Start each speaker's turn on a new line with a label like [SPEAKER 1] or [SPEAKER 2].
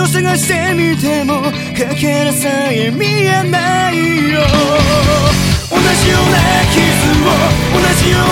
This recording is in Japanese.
[SPEAKER 1] を探してみてもかけらさえ見えないよ。同じような傷を同じような